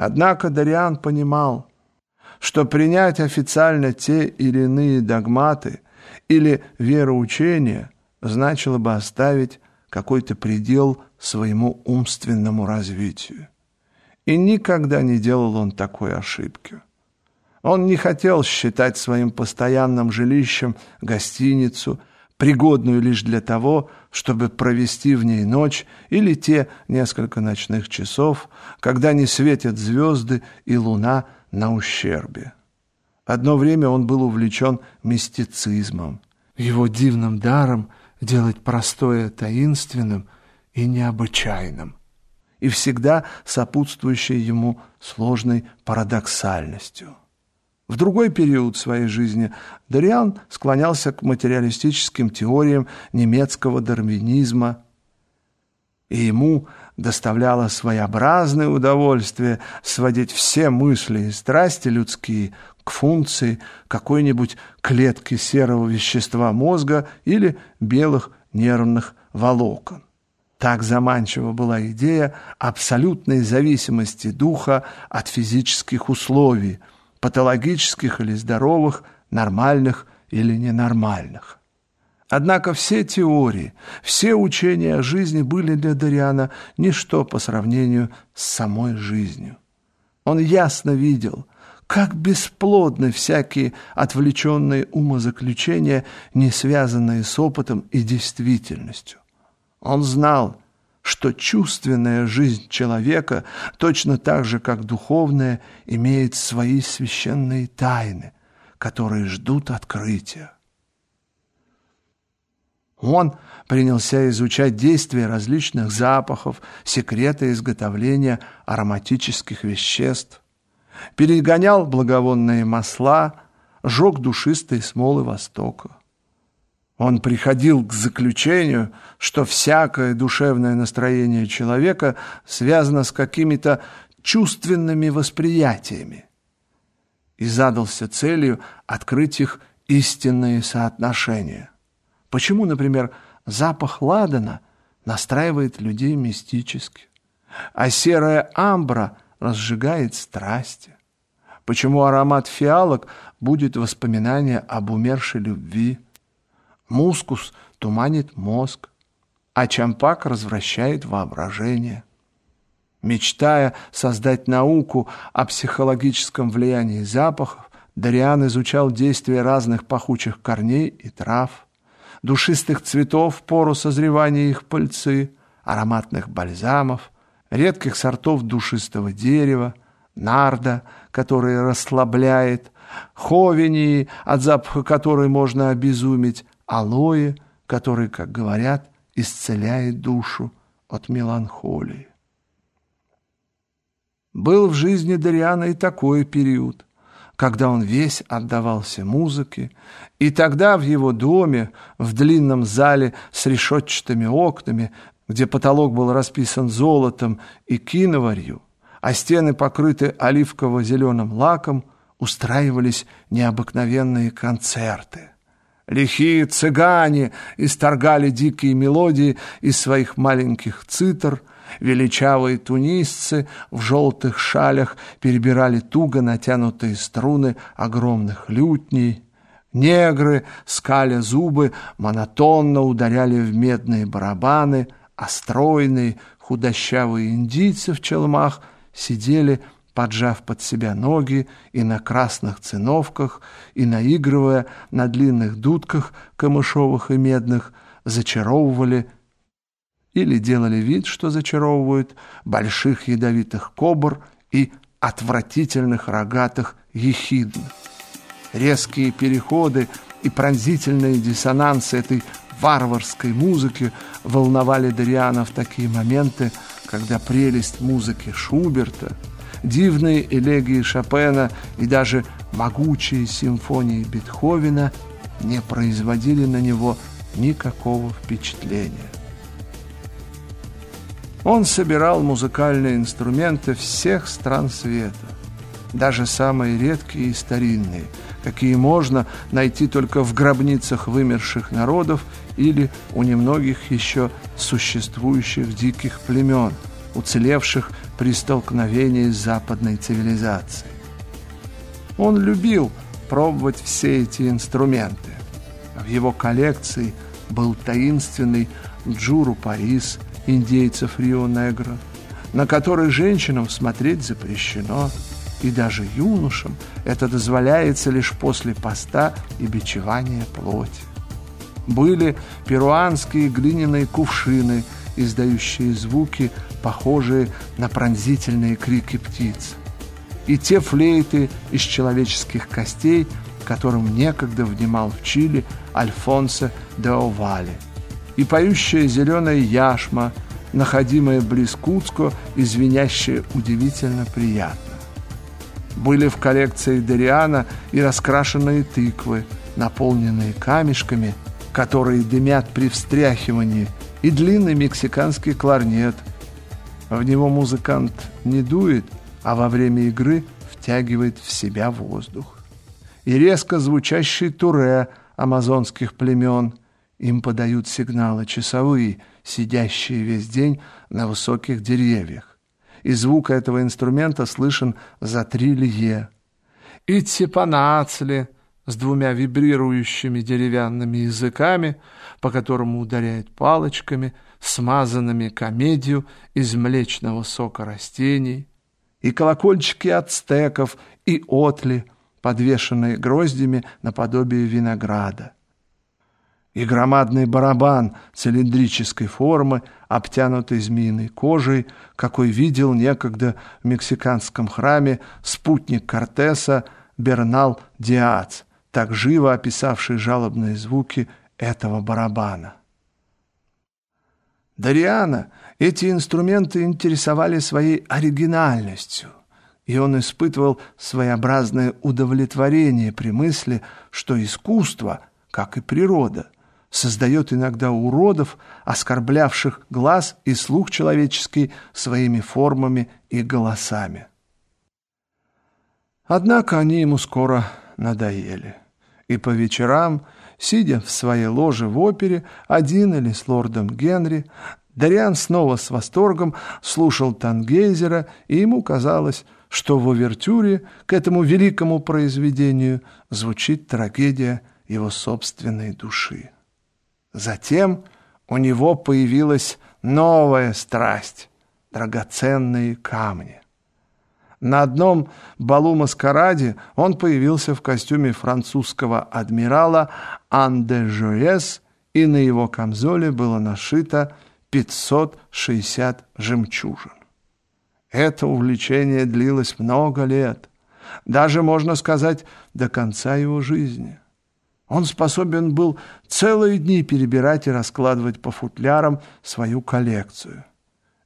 Однако Дариан понимал, что принять официально те или иные догматы или вероучения значило бы оставить какой-то предел своему умственному развитию. И никогда не делал он такой ошибки. Он не хотел считать своим постоянным жилищем гостиницу, пригодную лишь для того, чтобы провести в ней ночь или те несколько ночных часов, когда не светят звезды и луна на ущербе. Одно время он был увлечен мистицизмом, его дивным даром делать простое таинственным и необычайным, и всегда сопутствующей ему сложной парадоксальностью. В другой период своей жизни Дориан склонялся к материалистическим теориям немецкого дарвинизма, и ему доставляло своеобразное удовольствие сводить все мысли и страсти людские к функции какой-нибудь клетки серого вещества мозга или белых нервных волокон. Так заманчива была идея абсолютной зависимости духа от физических условий – патологических или здоровых, нормальных или ненормальных. Однако все теории, все учения о жизни были для Дариана ничто по сравнению с самой жизнью. Он ясно видел, как бесплодны всякие отвлеченные умозаключения, не связанные с опытом и действительностью. Он знал, что чувственная жизнь человека, точно так же, как духовная, имеет свои священные тайны, которые ждут открытия. Он принялся изучать действия различных запахов, секреты изготовления ароматических веществ, перегонял благовонные масла, жег душистые смолы Востока. Он приходил к заключению, что всякое душевное настроение человека связано с какими-то чувственными восприятиями и задался целью открыть их истинные соотношения. Почему, например, запах ладана настраивает людей мистически, а серая амбра разжигает страсти? Почему аромат фиалок будет воспоминание об умершей любви? Мускус туманит мозг, а чампак развращает воображение. Мечтая создать науку о психологическом влиянии запахов, Дариан изучал действия разных пахучих корней и трав, душистых цветов пору созревания их пыльцы, ароматных бальзамов, редких сортов душистого дерева, нарда, который расслабляет, ховении, от запаха которой можно обезуметь, алоэ, который, как говорят, исцеляет душу от меланхолии. Был в жизни Дариана и такой период, когда он весь отдавался музыке, и тогда в его доме, в длинном зале с решетчатыми окнами, где потолок был расписан золотом и киноварью, а стены покрыты оливково-зеленым лаком, устраивались необыкновенные концерты. Лихие цыгане исторгали дикие мелодии из своих маленьких цитр, величавые тунисцы в желтых шалях перебирали туго натянутые струны огромных лютней, негры, скаля зубы, монотонно ударяли в медные барабаны, а стройные худощавые индийцы в челмах сидели поджав под себя ноги и на красных циновках, и наигрывая на длинных дудках камышовых и медных, зачаровывали или делали вид, что зачаровывают больших ядовитых кобр и отвратительных рогатых ехидн. Резкие переходы и пронзительные диссонансы этой варварской музыки волновали Дариана в такие моменты, когда прелесть музыки Шуберта – дивные элегии Шопена и даже могучие симфонии Бетховена не производили на него никакого впечатления. Он собирал музыкальные инструменты всех стран света, даже самые редкие и старинные, какие можно найти только в гробницах вымерших народов или у немногих еще существующих диких племен, уцелевших при столкновении с западной цивилизацией. Он любил пробовать все эти инструменты. В его коллекции был таинственный Джуру Парис индейцев Рио-Негро, на который женщинам смотреть запрещено, и даже юношам это дозволяется лишь после поста и бичевания плоти. Были перуанские глиняные кувшины, издающие звуки, похожие на пронзительные крики птиц. И те флейты из человеческих костей, которым некогда внимал в Чили Альфонсо де Овали. И поющая зеленая яшма, находимая близ Куцко и звенящая удивительно приятно. Были в коллекции Дериана и раскрашенные тыквы, наполненные камешками, которые дымят при встряхивании, и длинный мексиканский кларнет. В него музыкант не дует, а во время игры втягивает в себя воздух. И резко звучащий туре амазонских племен. Им подают сигналы часовые, сидящие весь день на высоких деревьях. И звук этого инструмента слышен за три лье. И цепанацли с двумя вибрирующими деревянными языками, по которому ударяет палочками, смазанными комедию из млечного сока растений, и колокольчики ацтеков, и отли, подвешенные гроздями наподобие винограда. И громадный барабан цилиндрической формы, обтянутый змеиной кожей, какой видел некогда в мексиканском храме спутник Кортеса Бернал Диац, так живо описавший жалобные звуки этого барабана. Дариана эти инструменты интересовали своей оригинальностью, и он испытывал своеобразное удовлетворение при мысли, что искусство, как и природа, создает иногда уродов, оскорблявших глаз и слух человеческий своими формами и голосами. Однако они ему скоро надоели, и по вечерам – Сидя в своей ложе в опере, один или с лордом Генри, Дариан снова с восторгом слушал Тангейзера, и ему казалось, что в овертюре к этому великому произведению звучит трагедия его собственной души. Затем у него появилась новая страсть — драгоценные камни. На одном балу-маскараде он появился в костюме французского адмирала Анде Жоэс, и на его камзоле было нашито 560 жемчужин. Это увлечение длилось много лет, даже, можно сказать, до конца его жизни. Он способен был целые дни перебирать и раскладывать по футлярам свою коллекцию.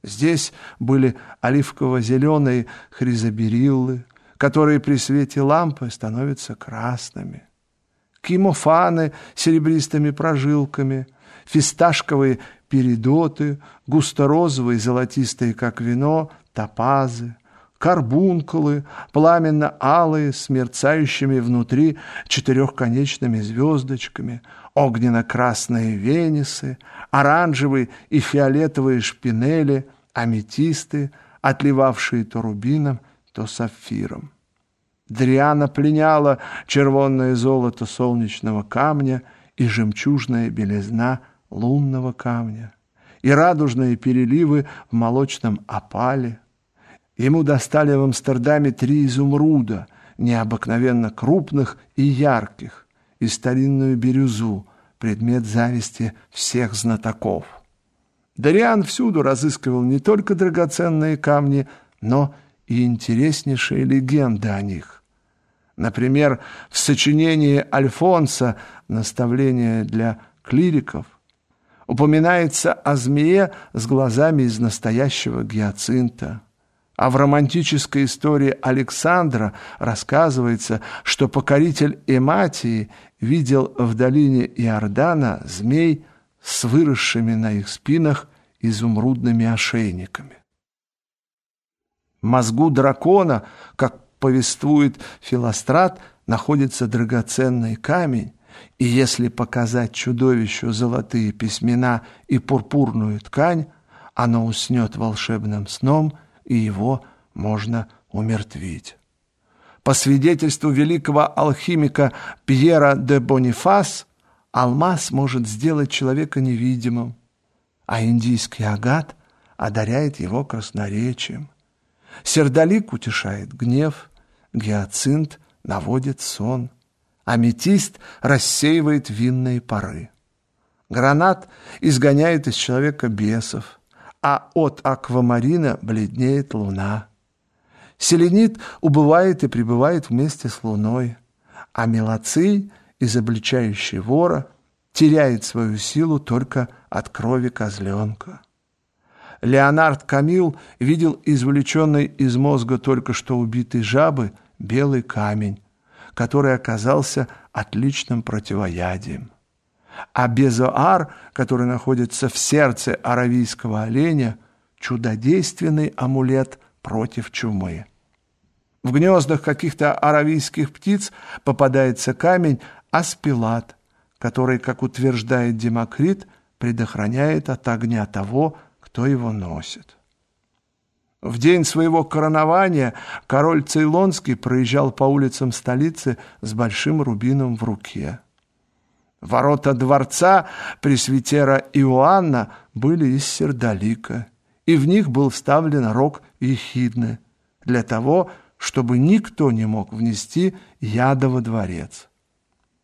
Здесь были оливково-зеленые хризобериллы, которые при свете лампы становятся красными, кимофаны с серебристыми прожилками, фисташковые передоты, густо-розовые, золотистые, как вино, топазы, карбункулы, пламенно-алые, с мерцающими внутри четырехконечными звездочками, огненно-красные венисы, оранжевые и фиолетовые шпинели, аметисты, отливавшие то рубином, то сапфиром. Дриана пленяла червонное золото солнечного камня и жемчужная белизна лунного камня, и радужные переливы в молочном опале. Ему достали в Амстердаме три изумруда, необыкновенно крупных и ярких, и старинную бирюзу, предмет зависти всех знатоков. Дариан всюду разыскивал не только драгоценные камни, но и интереснейшие легенды о них. Например, в сочинении Альфонса «Наставление для клириков» упоминается о змее с глазами из настоящего гиацинта. А в романтической истории Александра рассказывается, что покоритель Эматии видел в долине Иордана змей – с выросшими на их спинах изумрудными ошейниками. Мозгу дракона, как повествует Филострат, находится драгоценный камень, и если показать чудовищу золотые письмена и пурпурную ткань, оно уснет волшебным сном, и его можно умертвить. По свидетельству великого алхимика Пьера де Бонифас, алмаз может сделать человека невидимым, а индийский агат одаряет его красноречием. Сердолик утешает гнев, гиацинт наводит сон, аметист рассеивает винные пары. Гранат изгоняет из человека бесов, а от аквамарина бледнеет луна. Селенит убывает и пребывает вместе с луной, а мелоций, изобличающий вора, теряет свою силу только от крови козленка. Леонард Камил видел извлеченный из мозга только что убитой жабы белый камень, который оказался отличным противоядием. А безоар, который находится в сердце аравийского оленя, чудодейственный амулет против чумы. В гнездах каких-то аравийских птиц попадается камень аспилат, который, как утверждает Демокрит, предохраняет от огня того, кто его носит. В день своего коронования король Цейлонский проезжал по улицам столицы с большим рубином в руке. Ворота дворца пресвитера Иоанна были из сердолика, и в них был вставлен рог ехидны для того, чтобы никто не мог внести яда во дворец.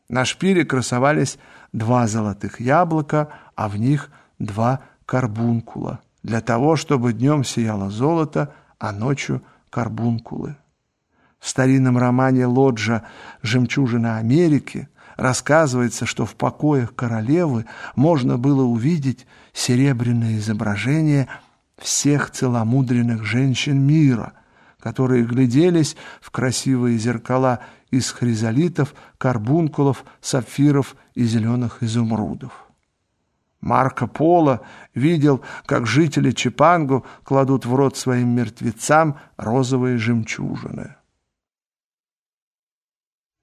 На шпиле красовались два золотых яблока, а в них два карбункула, для того, чтобы днем сияло золото, а ночью карбункулы. В старинном романе Лоджа «Жемчужина Америки» рассказывается, что в покоях королевы можно было увидеть серебряное изображение всех целомудренных женщин мира, которые гляделись в красивые зеркала из хризолитов, карбункулов, сапфиров и зеленых изумрудов. Марко Поло видел, как жители Чипангу кладут в рот своим мертвецам розовые жемчужины.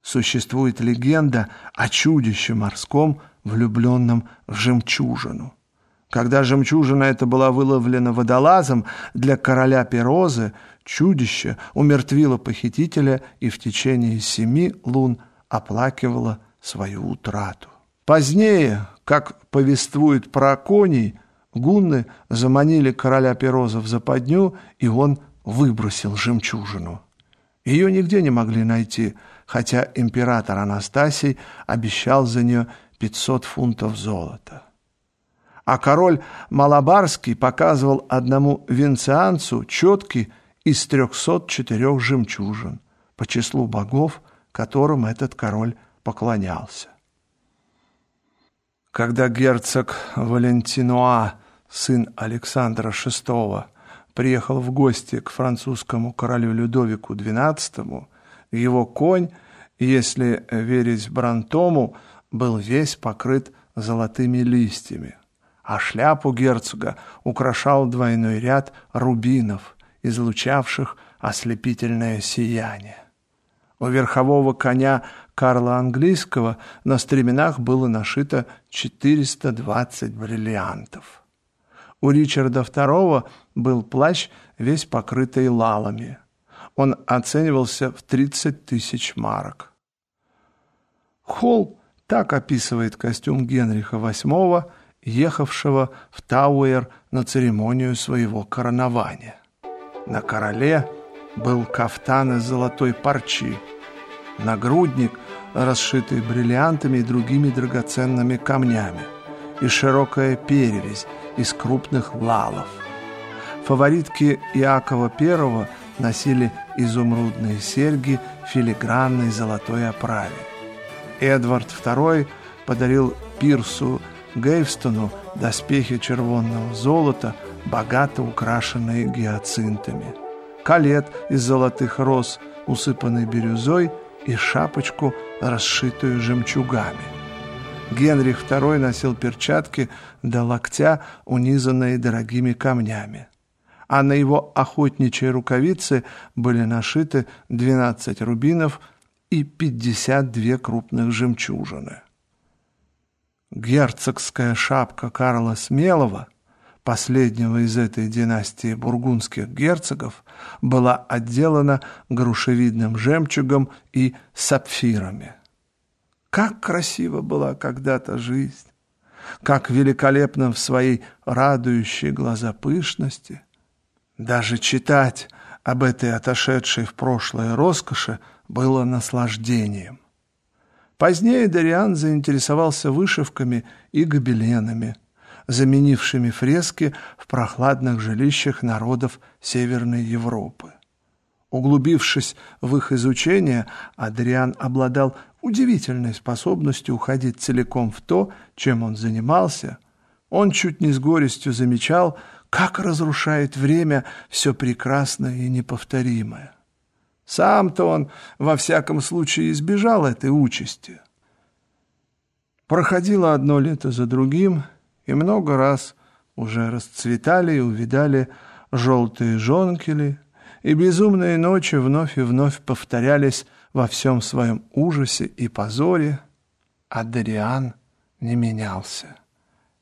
Существует легенда о чудище морском, влюбленном в жемчужину. Когда жемчужина эта была выловлена водолазом для короля Перозы, чудище умертвило похитителя и в течение семи лун оплакивало свою утрату. Позднее, как повествует про коней, гунны заманили короля Пероза в западню, и он выбросил жемчужину. Ее нигде не могли найти – хотя император Анастасий обещал за нее 500 фунтов золота. А король Малабарский показывал одному венцианцу четки из 304 жемчужин по числу богов, которым этот король поклонялся. Когда герцог Валентинуа, сын Александра VI, приехал в гости к французскому королю Людовику XII, его конь, если верить Брантому, был весь покрыт золотыми листьями, а шляпу герцога украшал двойной ряд рубинов, излучавших ослепительное сияние. У верхового коня Карла Английского на стременах было нашито 420 бриллиантов. У Ричарда II был плащ, весь покрытый лалами – он оценивался в 30 тысяч марок. Холл так описывает костюм Генриха VIII, ехавшего в Тауэр на церемонию своего коронования. На короле был кафтан из золотой парчи, нагрудник, расшитый бриллиантами и другими драгоценными камнями, и широкая перевязь из крупных лалов. Фаворитки Иакова I носили изумрудные серьги филигранной золотой оправе. Эдвард II подарил Пирсу Гейвстону доспехи червонного золота, богато украшенные гиацинтами, калет из золотых роз, усыпанный бирюзой, и шапочку, расшитую жемчугами. Генрих II носил перчатки до локтя, унизанные дорогими камнями а на его охотничьей рукавице были нашиты 12 рубинов и 52 крупных жемчужины. Герцогская шапка Карла Смелого последнего из этой династии бургундских герцогов, была отделана грушевидным жемчугом и сапфирами. Как красиво была когда-то жизнь! Как великолепно в своей радующей глаза пышности! Даже читать об этой отошедшей в прошлое роскоши было наслаждением. Позднее Дариан заинтересовался вышивками и гобеленами, заменившими фрески в прохладных жилищах народов Северной Европы. Углубившись в их изучение, Адриан обладал удивительной способностью уходить целиком в то, чем он занимался. Он чуть не с горестью замечал, как разрушает время все прекрасное и неповторимое. Сам-то он, во всяком случае, избежал этой участи. Проходило одно лето за другим, и много раз уже расцветали и увидали желтые жонкели, и безумные ночи вновь и вновь повторялись во всем своем ужасе и позоре, а Дариан не менялся.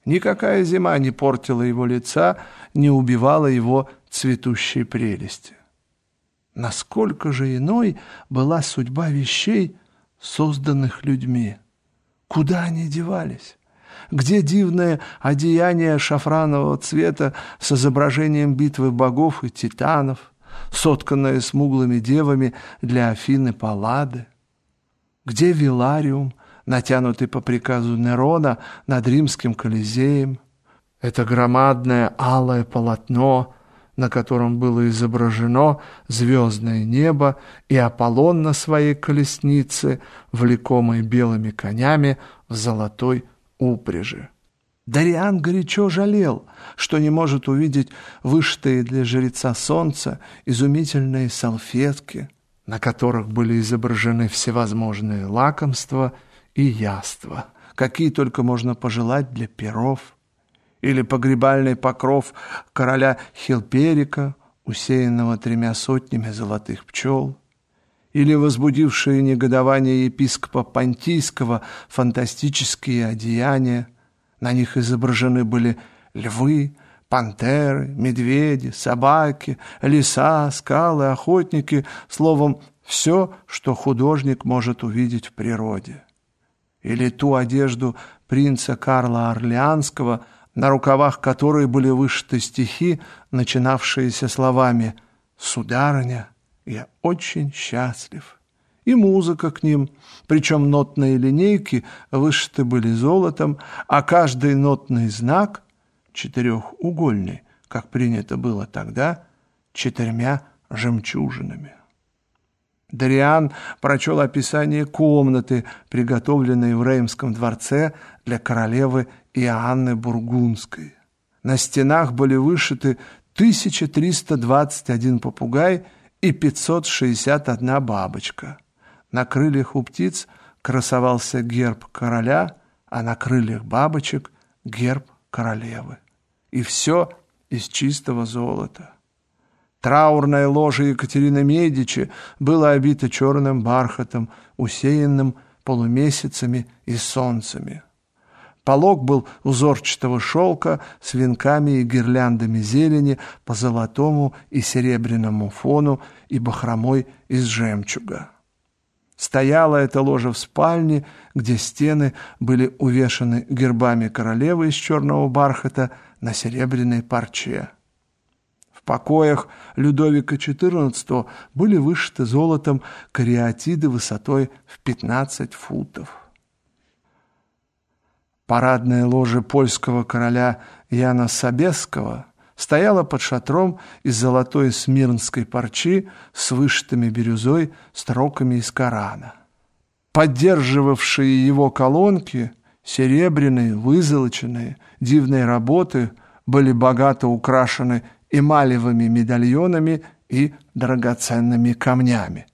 Никакая зима не портила его лица, не убивала его цветущей прелести. Насколько же иной была судьба вещей, созданных людьми? Куда они девались? Где дивное одеяние шафранового цвета с изображением битвы богов и титанов, сотканное смуглыми девами для Афины Паллады? Где Вилариум, натянутый по приказу Нерона над римским Колизеем? Это громадное алое полотно, на котором было изображено звездное небо и Аполлон на своей колеснице, влекомой белыми конями в золотой упряжи. Дариан горячо жалел, что не может увидеть вышитые для жреца солнца изумительные салфетки, на которых были изображены всевозможные лакомства и яства, какие только можно пожелать для перов, или погребальный покров короля Хилперика, усеянного тремя сотнями золотых пчел, или возбудившие негодование епископа Понтийского фантастические одеяния. На них изображены были львы, пантеры, медведи, собаки, леса, скалы, охотники, словом, все, что художник может увидеть в природе. Или ту одежду принца Карла Орлеанского, на рукавах которой были вышиты стихи, начинавшиеся словами «Сударыня, я очень счастлив. И музыка к ним, причем нотные линейки вышиты были золотом, а каждый нотный знак, четырехугольный, как принято было тогда, четырьмя жемчужинами. Дариан прочел описание комнаты, приготовленной в Реймском дворце для королевы Иоанны Бургундской. На стенах были вышиты 1321 попугай и 561 бабочка. На крыльях у птиц красовался герб короля, а на крыльях бабочек — герб королевы. И все из чистого золота. Траурное ложе Екатерины Медичи было обито черным бархатом, усеянным полумесяцами и солнцами. Полог был узорчатого шелка с венками и гирляндами зелени по золотому и серебряному фону и бахромой из жемчуга. Стояла эта ложа в спальне, где стены были увешаны гербами королевы из черного бархата на серебряной парче. В покоях Людовика XIV были вышиты золотом кариатиды высотой в 15 футов. Парадное ложе польского короля Яна Собесского стояло под шатром из золотой смирнской парчи с вышитыми бирюзой строками из Корана. Поддерживавшие его колонки, серебряные, вызолоченные, дивные работы, были богато украшены эмалевыми медальонами и драгоценными камнями.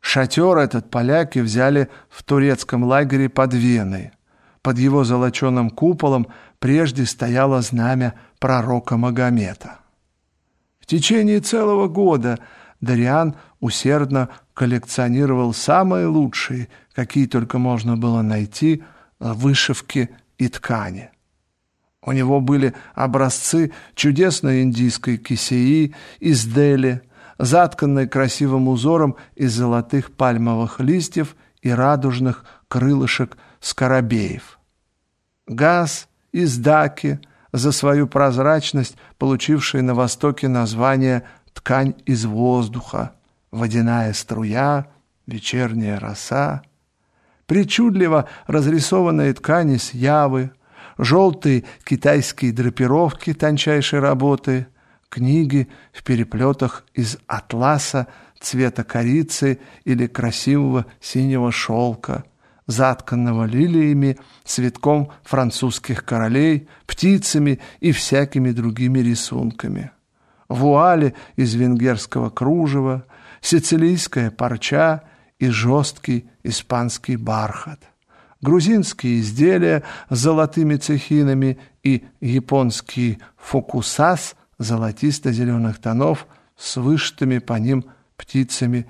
Шатер этот поляки взяли в турецком лагере под Веной – под его золоченым куполом прежде стояло знамя пророка Магомета. В течение целого года Дариан усердно коллекционировал самые лучшие, какие только можно было найти, вышивки и ткани. У него были образцы чудесной индийской кисеи из Дели, затканной красивым узором из золотых пальмовых листьев и радужных крылышек скоробеев. Газ из Даки, за свою прозрачность, получивший на Востоке название «ткань из воздуха», «водяная струя», «вечерняя роса», причудливо разрисованные ткани с явы, желтые китайские драпировки тончайшей работы, книги в переплетах из атласа цвета корицы или красивого синего шелка, затканного лилиями, цветком французских королей, птицами и всякими другими рисунками. Вуали из венгерского кружева, сицилийская парча и жесткий испанский бархат грузинские изделия с золотыми цехинами и японский фокусас золотисто-зеленых тонов с вышитыми по ним птицами